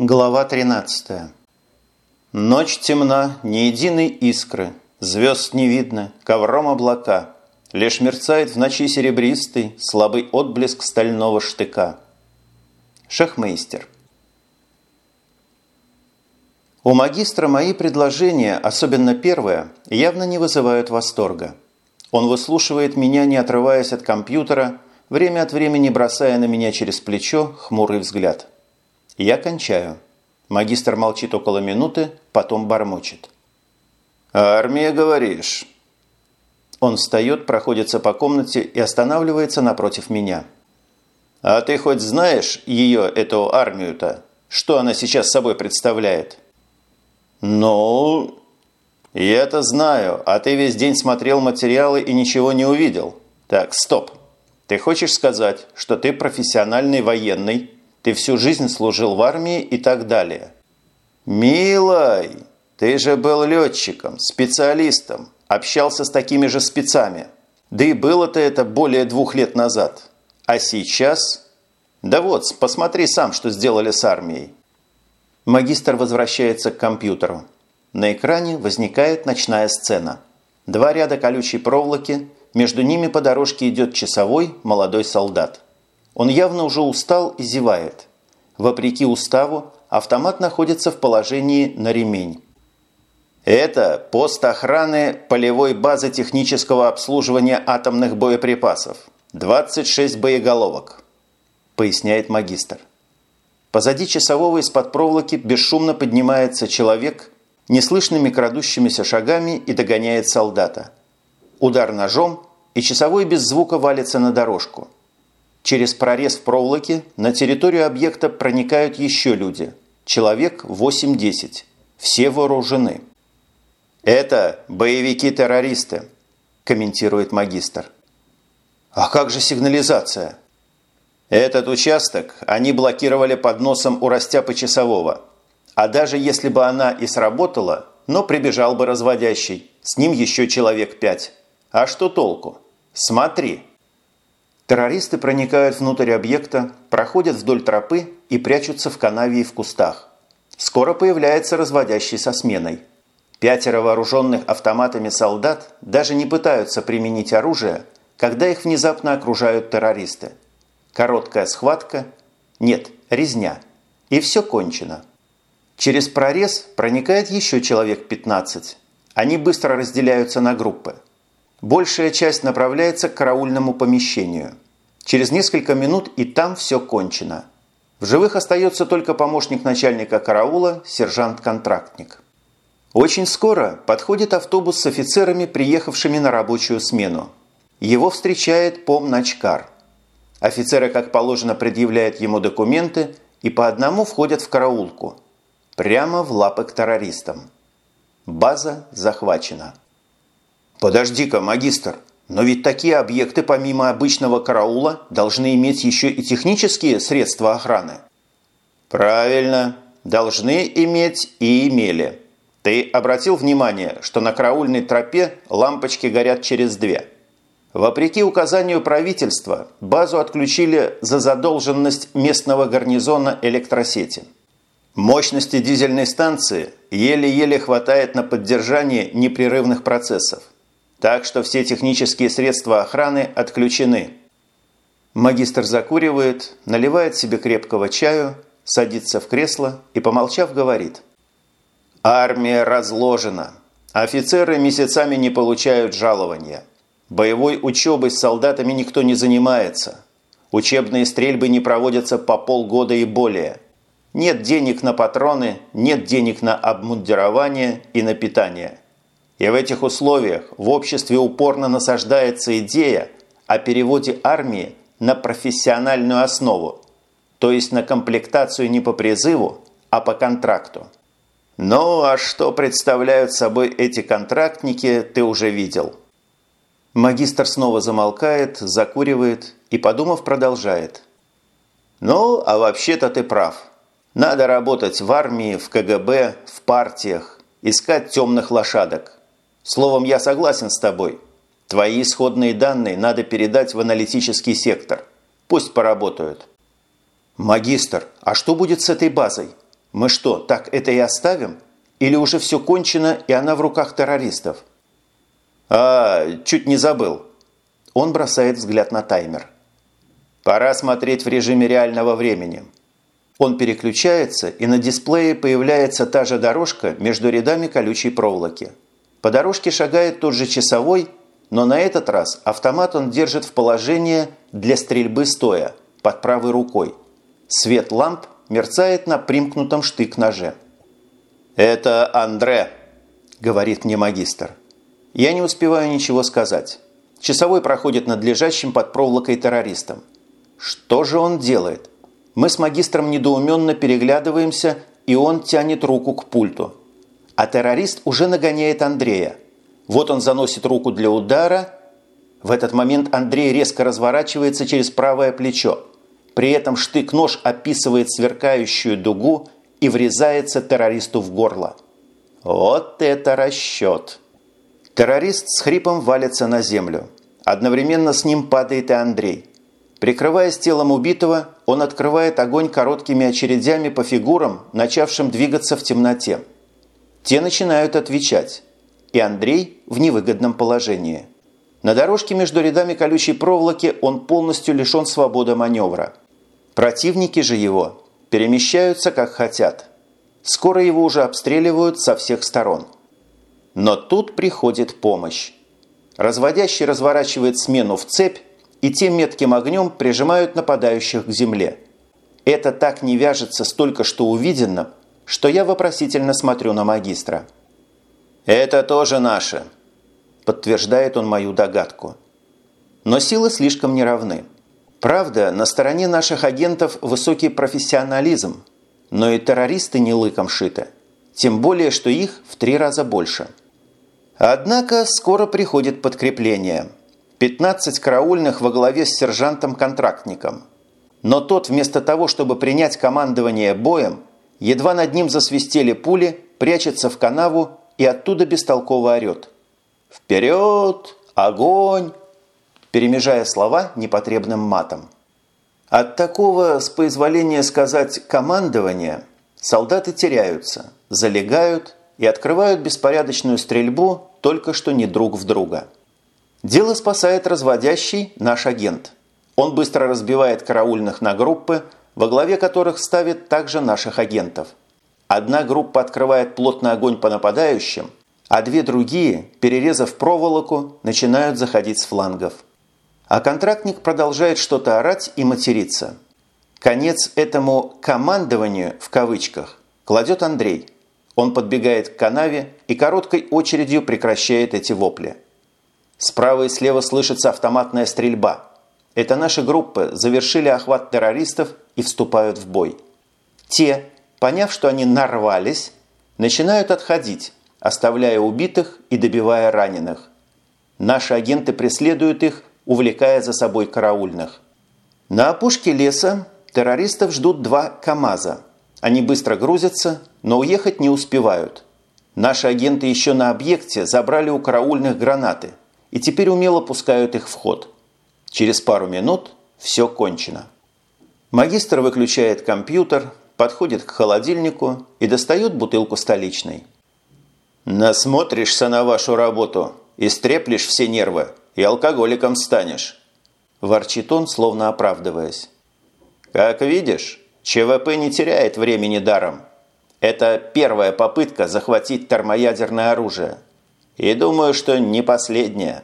Глава 13. Ночь темна, ни единой искры, Звезд не видно, ковром облака. Лишь мерцает в ночи серебристый Слабый отблеск стального штыка. Шахмейстер. У магистра мои предложения, особенно первое, явно не вызывают восторга. Он выслушивает меня, не отрываясь от компьютера, время от времени бросая на меня через плечо хмурый взгляд – я кончаю. Магистр молчит около минуты, потом бормочет. «Армия, говоришь?» Он встает, проходится по комнате и останавливается напротив меня. «А ты хоть знаешь ее, эту армию-то? Что она сейчас собой представляет?» «Ну...» «Я-то знаю, а ты весь день смотрел материалы и ничего не увидел. Так, стоп. Ты хочешь сказать, что ты профессиональный военный, ты всю жизнь служил в армии и так далее. Милой, ты же был летчиком, специалистом, общался с такими же спецами. Да и было-то это более двух лет назад. А сейчас... Да вот, посмотри сам, что сделали с армией. Магистр возвращается к компьютеру. На экране возникает ночная сцена. Два ряда колючей проволоки, между ними по дорожке идет часовой молодой солдат. Он явно уже устал и зевает. Вопреки уставу, автомат находится в положении на ремень. Это пост охраны полевой базы технического обслуживания атомных боеприпасов. 26 боеголовок, поясняет магистр. Позади часового из-под проволоки бесшумно поднимается человек, неслышными крадущимися шагами и догоняет солдата. Удар ножом, и часовой без звука валится на дорожку – Через прорез в проволоке на территорию объекта проникают еще люди. Человек 8-10. Все вооружены. «Это боевики-террористы», – комментирует магистр. «А как же сигнализация?» «Этот участок они блокировали под носом у растяпы часового. А даже если бы она и сработала, но прибежал бы разводящий, с ним еще человек пять. А что толку? Смотри!» Террористы проникают внутрь объекта, проходят вдоль тропы и прячутся в канаве и в кустах. Скоро появляется разводящий со сменой. Пятеро вооруженных автоматами солдат даже не пытаются применить оружие, когда их внезапно окружают террористы. Короткая схватка, нет, резня. И все кончено. Через прорез проникает еще человек 15. Они быстро разделяются на группы. Большая часть направляется к караульному помещению. Через несколько минут и там все кончено. В живых остается только помощник начальника караула, сержант-контрактник. Очень скоро подходит автобус с офицерами, приехавшими на рабочую смену. Его встречает помначкар. Офицеры, как положено, предъявляют ему документы и по одному входят в караулку. Прямо в лапы к террористам. База захвачена. «Подожди-ка, магистр, но ведь такие объекты помимо обычного караула должны иметь еще и технические средства охраны». «Правильно, должны иметь и имели. Ты обратил внимание, что на караульной тропе лампочки горят через две?» Вопреки указанию правительства, базу отключили за задолженность местного гарнизона электросети. Мощности дизельной станции еле-еле хватает на поддержание непрерывных процессов. Так что все технические средства охраны отключены. Магистр закуривает, наливает себе крепкого чаю, садится в кресло и, помолчав, говорит. Армия разложена. Офицеры месяцами не получают жалования. Боевой учебой с солдатами никто не занимается. Учебные стрельбы не проводятся по полгода и более. Нет денег на патроны, нет денег на обмундирование и на питание. И в этих условиях в обществе упорно насаждается идея о переводе армии на профессиональную основу, то есть на комплектацию не по призыву, а по контракту. Ну, а что представляют собой эти контрактники, ты уже видел. Магистр снова замолкает, закуривает и, подумав, продолжает. Ну, а вообще-то ты прав. Надо работать в армии, в КГБ, в партиях, искать темных лошадок. Словом, я согласен с тобой. Твои исходные данные надо передать в аналитический сектор. Пусть поработают. Магистр, а что будет с этой базой? Мы что, так это и оставим? Или уже все кончено, и она в руках террористов? А, чуть не забыл. Он бросает взгляд на таймер. Пора смотреть в режиме реального времени. Он переключается, и на дисплее появляется та же дорожка между рядами колючей проволоки. По дорожке шагает тот же часовой, но на этот раз автомат он держит в положении для стрельбы стоя, под правой рукой. Свет ламп мерцает на примкнутом штык-ноже. «Это Андре», – говорит мне магистр. Я не успеваю ничего сказать. Часовой проходит над лежащим под проволокой террористом. Что же он делает? Мы с магистром недоуменно переглядываемся, и он тянет руку к пульту. А террорист уже нагоняет Андрея. Вот он заносит руку для удара. В этот момент Андрей резко разворачивается через правое плечо. При этом штык-нож описывает сверкающую дугу и врезается террористу в горло. Вот это расчет! Террорист с хрипом валится на землю. Одновременно с ним падает и Андрей. Прикрываясь телом убитого, он открывает огонь короткими очередями по фигурам, начавшим двигаться в темноте. Те начинают отвечать. И Андрей в невыгодном положении. На дорожке между рядами колючей проволоки он полностью лишен свободы маневра. Противники же его перемещаются как хотят. Скоро его уже обстреливают со всех сторон. Но тут приходит помощь. Разводящий разворачивает смену в цепь, и тем метким огнем прижимают нападающих к земле. Это так не вяжется с только что увиденным, что я вопросительно смотрю на магистра. «Это тоже наше», – подтверждает он мою догадку. Но силы слишком неравны. Правда, на стороне наших агентов высокий профессионализм, но и террористы не лыком шиты. Тем более, что их в три раза больше. Однако скоро приходит подкрепление. 15 караульных во главе с сержантом-контрактником. Но тот вместо того, чтобы принять командование боем, едва над ним засвистели пули, прячется в канаву и оттуда бестолково орет. «Вперед! Огонь! перемежая слова непотребным матом. От такого, с позволения сказать, командования солдаты теряются, залегают и открывают беспорядочную стрельбу только что не друг в друга. Дело спасает разводящий наш агент. Он быстро разбивает караульных на группы, во главе которых ставит также наших агентов. Одна группа открывает плотный огонь по нападающим, а две другие, перерезав проволоку, начинают заходить с флангов. А контрактник продолжает что-то орать и материться. Конец этому «командованию» в кавычках кладет Андрей. Он подбегает к канаве и короткой очередью прекращает эти вопли. Справа и слева слышится автоматная стрельба. Это наши группы завершили охват террористов и вступают в бой. Те, поняв, что они нарвались, начинают отходить, оставляя убитых и добивая раненых. Наши агенты преследуют их увлекая за собой караульных. На опушке леса террористов ждут два КАМАЗа. Они быстро грузятся, но уехать не успевают. Наши агенты еще на объекте забрали у караульных гранаты и теперь умело пускают их в ход. Через пару минут все кончено. Магистр выключает компьютер, подходит к холодильнику и достает бутылку столичной. «Насмотришься на вашу работу и стреплешь все нервы», и алкоголиком станешь», – ворчит он, словно оправдываясь. «Как видишь, ЧВП не теряет времени даром. Это первая попытка захватить термоядерное оружие. И думаю, что не последняя».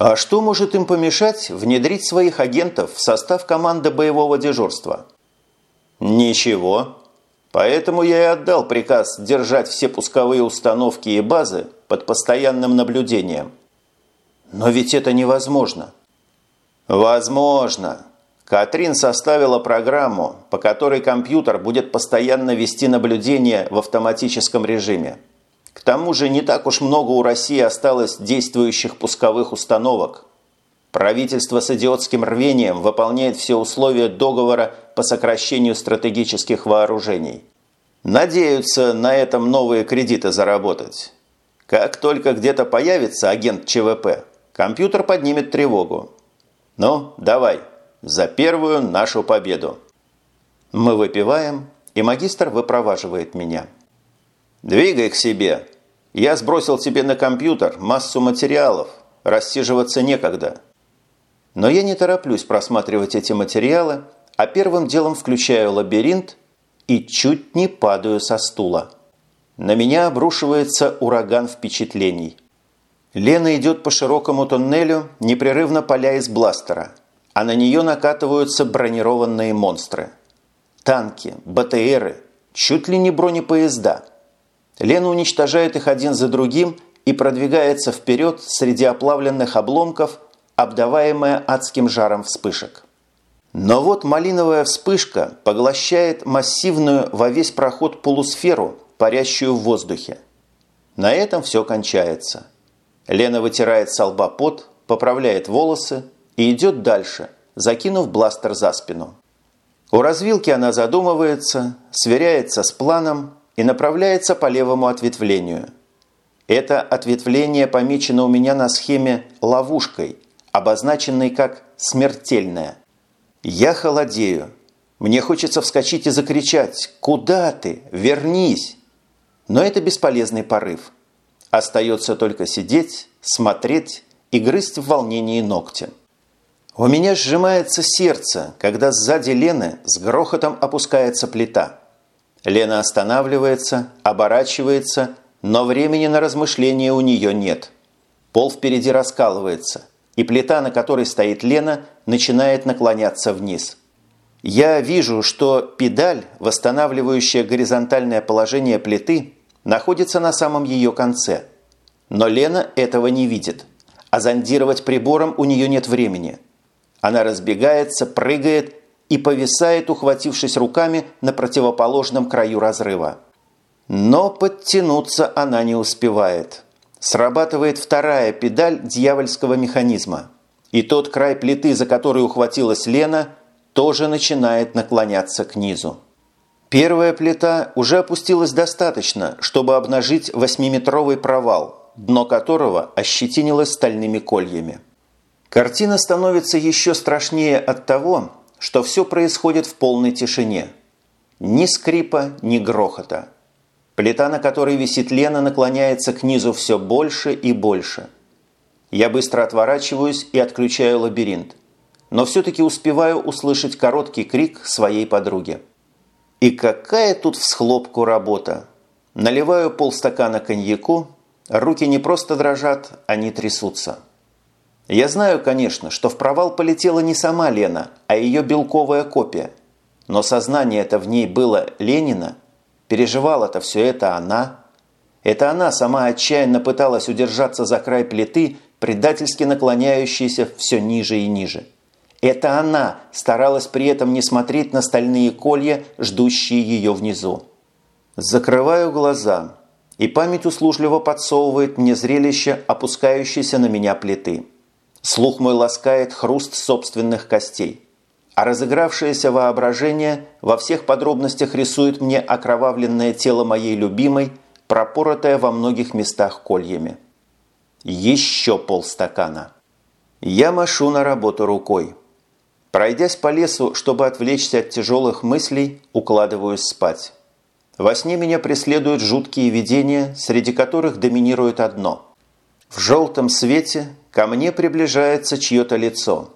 А что может им помешать внедрить своих агентов в состав команды боевого дежурства? Ничего. Поэтому я и отдал приказ держать все пусковые установки и базы под постоянным наблюдением. Но ведь это невозможно. Возможно. Катрин составила программу, по которой компьютер будет постоянно вести наблюдение в автоматическом режиме. К тому же не так уж много у России осталось действующих пусковых установок. Правительство с идиотским рвением выполняет все условия договора по сокращению стратегических вооружений. Надеются на этом новые кредиты заработать. Как только где-то появится агент ЧВП, Компьютер поднимет тревогу. Ну, давай, за первую нашу победу. Мы выпиваем, и магистр выпроваживает меня. «Двигай к себе. Я сбросил тебе на компьютер массу материалов. Рассиживаться некогда». Но я не тороплюсь просматривать эти материалы, а первым делом включаю лабиринт и чуть не падаю со стула. На меня обрушивается ураган впечатлений. Лена идет по широкому тоннелю, непрерывно поля из бластера, а на нее накатываются бронированные монстры. Танки, БТРы, чуть ли не бронепоезда. Лена уничтожает их один за другим и продвигается вперед среди оплавленных обломков, обдаваемая адским жаром вспышек. Но вот малиновая вспышка поглощает массивную во весь проход полусферу, парящую в воздухе. На этом все кончается. Лена вытирает с лба пот, поправляет волосы и идет дальше, закинув бластер за спину. У развилки она задумывается, сверяется с планом и направляется по левому ответвлению. Это ответвление помечено у меня на схеме ловушкой, обозначенной как «смертельная». Я холодею. Мне хочется вскочить и закричать «Куда ты? Вернись!» Но это бесполезный порыв. Остается только сидеть, смотреть и грызть в волнении ногти. У меня сжимается сердце, когда сзади Лены с грохотом опускается плита. Лена останавливается, оборачивается, но времени на размышления у нее нет. Пол впереди раскалывается, и плита, на которой стоит Лена, начинает наклоняться вниз. Я вижу, что педаль, восстанавливающая горизонтальное положение плиты, находится на самом ее конце. Но Лена этого не видит, а зондировать прибором у нее нет времени. Она разбегается, прыгает и повисает, ухватившись руками на противоположном краю разрыва. Но подтянуться она не успевает. Срабатывает вторая педаль дьявольского механизма. И тот край плиты, за который ухватилась Лена, тоже начинает наклоняться к низу. Первая плита уже опустилась достаточно, чтобы обнажить восьмиметровый провал, дно которого ощетинилось стальными кольями. Картина становится еще страшнее от того, что все происходит в полной тишине. Ни скрипа, ни грохота. Плита, на которой висит Лена, наклоняется к низу все больше и больше. Я быстро отворачиваюсь и отключаю лабиринт, но все-таки успеваю услышать короткий крик своей подруги. И какая тут всхлопку работа! Наливаю полстакана коньяку, руки не просто дрожат, они трясутся. Я знаю, конечно, что в провал полетела не сама Лена, а ее белковая копия. Но сознание это в ней было Ленина, переживала-то все это она. Это она сама отчаянно пыталась удержаться за край плиты, предательски наклоняющейся все ниже и ниже. Это она старалась при этом не смотреть на стальные колья, ждущие ее внизу. Закрываю глаза, и память услужливо подсовывает мне зрелище опускающейся на меня плиты. Слух мой ласкает хруст собственных костей. А разыгравшееся воображение во всех подробностях рисует мне окровавленное тело моей любимой, пропоротое во многих местах кольями. Еще полстакана. Я машу на работу рукой. Пройдясь по лесу, чтобы отвлечься от тяжелых мыслей, укладываюсь спать. Во сне меня преследуют жуткие видения, среди которых доминирует одно. В желтом свете ко мне приближается чье-то лицо.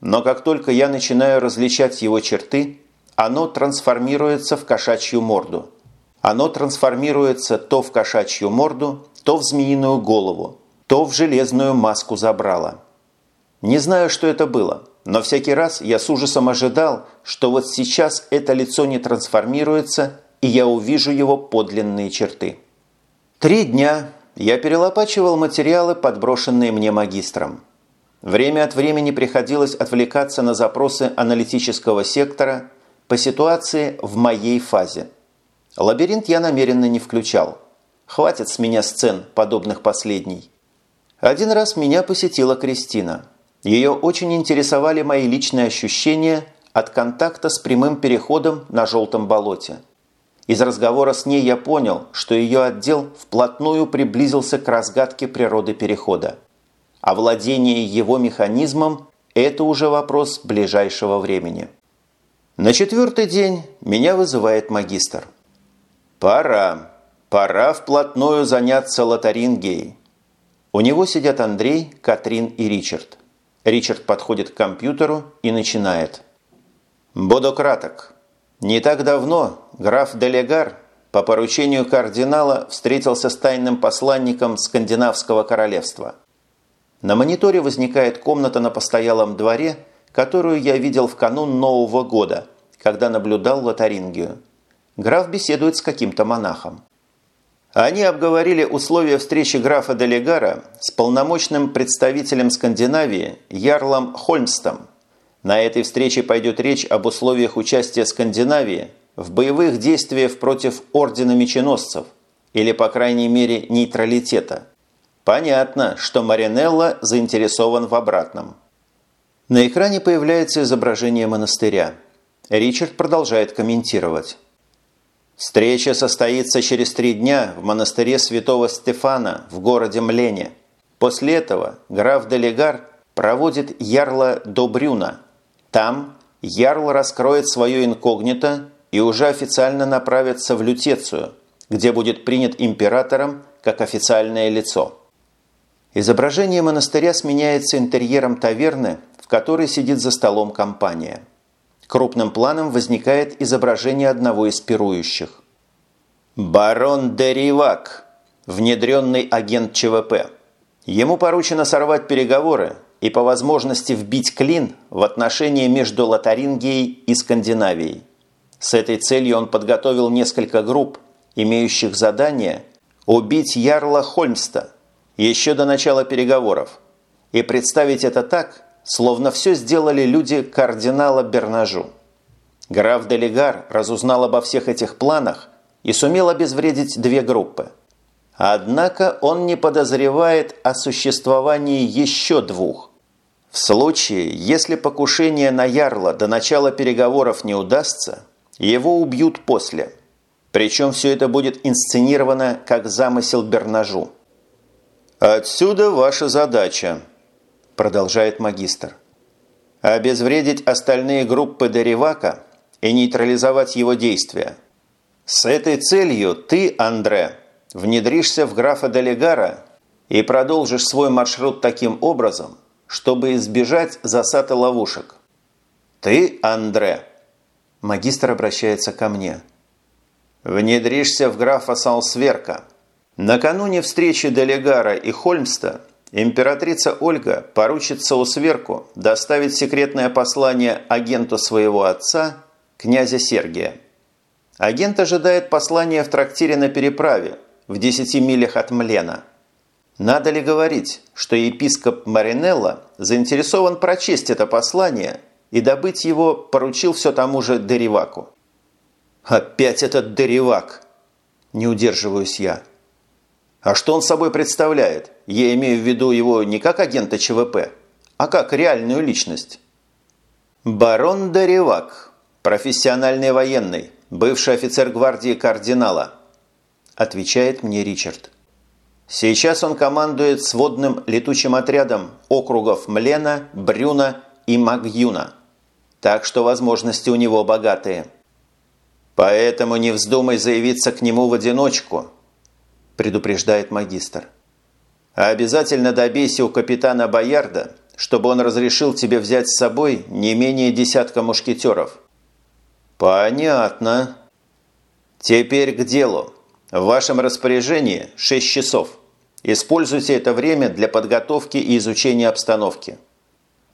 Но как только я начинаю различать его черты, оно трансформируется в кошачью морду. Оно трансформируется то в кошачью морду, то в змеиную голову, то в железную маску забрала. Не знаю, что это было – но всякий раз я с ужасом ожидал, что вот сейчас это лицо не трансформируется, и я увижу его подлинные черты. Три дня я перелопачивал материалы, подброшенные мне магистром. Время от времени приходилось отвлекаться на запросы аналитического сектора по ситуации в моей фазе. Лабиринт я намеренно не включал. Хватит с меня сцен, подобных последней. Один раз меня посетила Кристина – ее очень интересовали мои личные ощущения от контакта с прямым переходом на желтом болоте. Из разговора с ней я понял, что ее отдел вплотную приблизился к разгадке природы перехода. А владение его механизмом – это уже вопрос ближайшего времени. На четвертый день меня вызывает магистр. Пора, пора вплотную заняться лотарингией. У него сидят Андрей, Катрин и Ричард. Ричард подходит к компьютеру и начинает. Буду краток. Не так давно граф Делегар по поручению кардинала встретился с тайным посланником Скандинавского королевства. На мониторе возникает комната на постоялом дворе, которую я видел в канун Нового года, когда наблюдал лотарингию. Граф беседует с каким-то монахом. Они обговорили условия встречи графа Делегара с полномочным представителем Скандинавии Ярлом Хольмстом. На этой встрече пойдет речь об условиях участия Скандинавии в боевых действиях против Ордена Меченосцев, или, по крайней мере, нейтралитета. Понятно, что Маринелло заинтересован в обратном. На экране появляется изображение монастыря. Ричард продолжает комментировать. Встреча состоится через три дня в монастыре святого Стефана в городе Млене. После этого граф Делегар проводит ярла до Брюна. Там ярл раскроет свое инкогнито и уже официально направится в Лютецию, где будет принят императором как официальное лицо. Изображение монастыря сменяется интерьером таверны, в которой сидит за столом компания. Крупным планом возникает изображение одного из пирующих. Барон Деривак, внедренный агент ЧВП. Ему поручено сорвать переговоры и по возможности вбить клин в отношения между Лотарингией и Скандинавией. С этой целью он подготовил несколько групп, имеющих задание убить Ярла Хольмста еще до начала переговоров и представить это так, словно все сделали люди кардинала Бернажу. Граф Делегар разузнал обо всех этих планах и сумел обезвредить две группы. Однако он не подозревает о существовании еще двух. В случае, если покушение на Ярла до начала переговоров не удастся, его убьют после. Причем все это будет инсценировано как замысел Бернажу. «Отсюда ваша задача», – продолжает магистр. «Обезвредить остальные группы Деревака и нейтрализовать его действия. С этой целью ты, Андре, внедришься в графа Делегара и продолжишь свой маршрут таким образом, чтобы избежать засад и ловушек. Ты, Андре, Магистр обращается ко мне. «Внедришься в графа Салсверка. Накануне встречи Делегара и Хольмста императрица Ольга поручит Саусверку доставить секретное послание агенту своего отца, князя Сергия. Агент ожидает послания в трактире на переправе, в 10 милях от Млена. Надо ли говорить, что епископ Маринелло заинтересован прочесть это послание – и добыть его поручил все тому же Дериваку. «Опять этот Деривак!» Не удерживаюсь я. А что он собой представляет? Я имею в виду его не как агента ЧВП, а как реальную личность. Барон Деривак, профессиональный военный, бывший офицер гвардии кардинала, отвечает мне Ричард. Сейчас он командует сводным летучим отрядом округов Млена, Брюна и Магюна – так что возможности у него богатые. Поэтому не вздумай заявиться к нему в одиночку, предупреждает магистр. А обязательно добейся у капитана Боярда, чтобы он разрешил тебе взять с собой не менее десятка мушкетеров. Понятно. Теперь к делу. В вашем распоряжении 6 часов. Используйте это время для подготовки и изучения обстановки.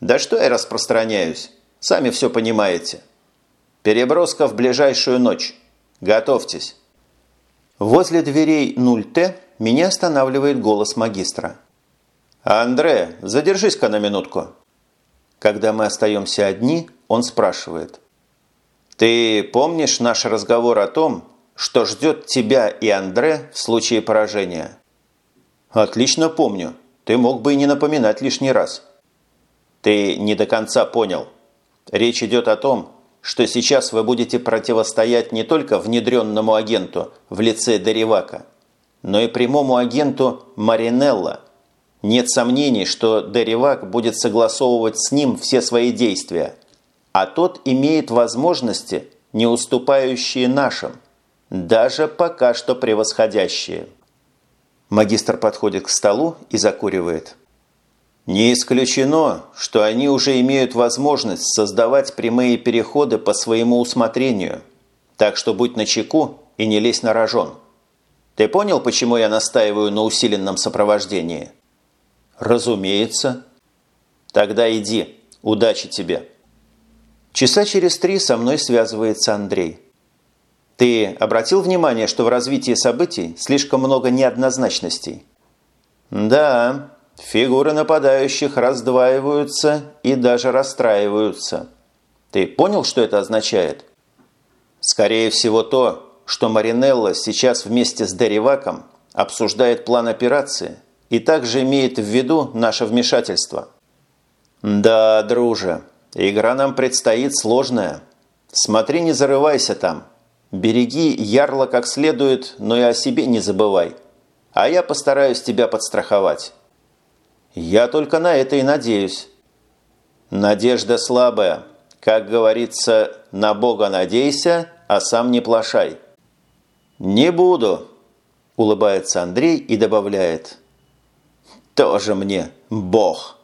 Да что я распространяюсь? Сами все понимаете. Переброска в ближайшую ночь. Готовьтесь. Возле дверей 0Т меня останавливает голос магистра. «Андре, задержись-ка на минутку». Когда мы остаемся одни, он спрашивает. «Ты помнишь наш разговор о том, что ждет тебя и Андре в случае поражения?» «Отлично помню. Ты мог бы и не напоминать лишний раз». «Ты не до конца понял. Речь идет о том, что сейчас вы будете противостоять не только внедренному агенту в лице Деривака, но и прямому агенту Маринелла. Нет сомнений, что Деривак будет согласовывать с ним все свои действия. а тот имеет возможности, не уступающие нашим, даже пока что превосходящие. Магистр подходит к столу и закуривает. Не исключено, что они уже имеют возможность создавать прямые переходы по своему усмотрению, так что будь начеку и не лезь на рожон. Ты понял, почему я настаиваю на усиленном сопровождении? Разумеется. Тогда иди. Удачи тебе. Часа через три со мной связывается Андрей. Ты обратил внимание, что в развитии событий слишком много неоднозначностей? Да, фигуры нападающих раздваиваются и даже расстраиваются. Ты понял, что это означает? Скорее всего то, что Маринелла сейчас вместе с Дериваком обсуждает план операции и также имеет в виду наше вмешательство. Да, друже, игра нам предстоит сложная. Смотри, не зарывайся там. Береги ярла как следует, но и о себе не забывай. А я постараюсь тебя подстраховать. Я только на это и надеюсь. Надежда слабая. Как говорится, на Бога надейся, а сам не плашай. «Не буду», – улыбается Андрей и добавляет. «Тоже мне Бог».